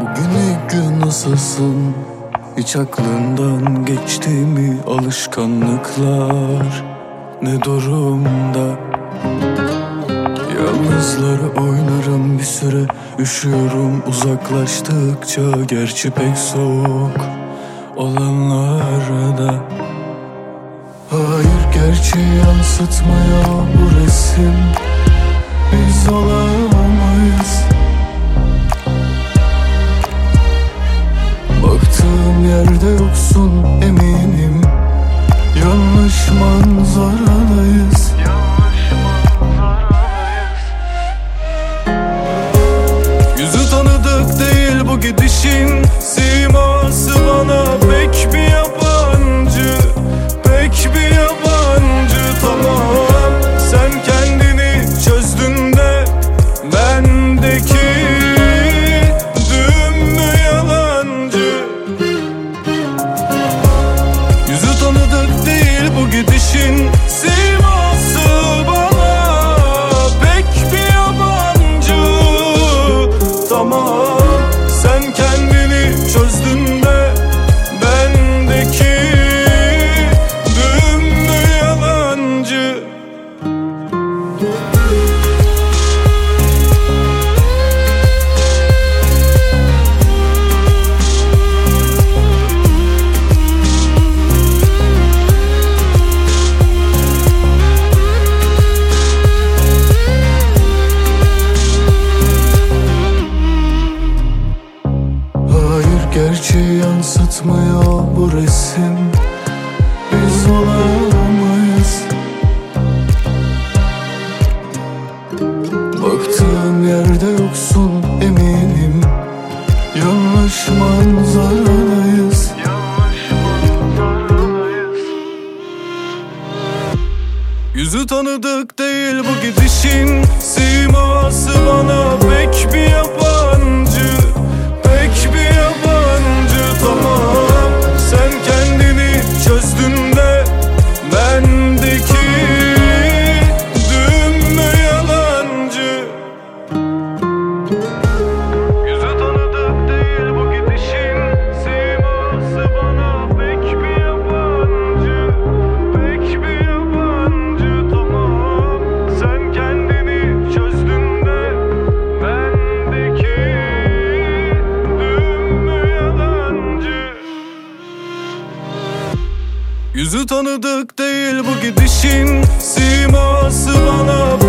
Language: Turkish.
Bugün nasılsın? Hiç aklından geçti mi alışkanlıklar? Ne durumda? Yalnızları oynarım bir süre Üşüyorum uzaklaştıkça Gerçi pek soğuk olanlarda Hayır gerçeği yansıtmıyor bu resim Biz olamayız gidişin gerçeği yansıtmıyor bu resim. Biz olamayız. Baktığım yerde yoksun eminim. Yanlış manzaradayız Yüzü tanıdık değil bu gidişin Yüzü tanıdık değil bu gidişin. Siması bana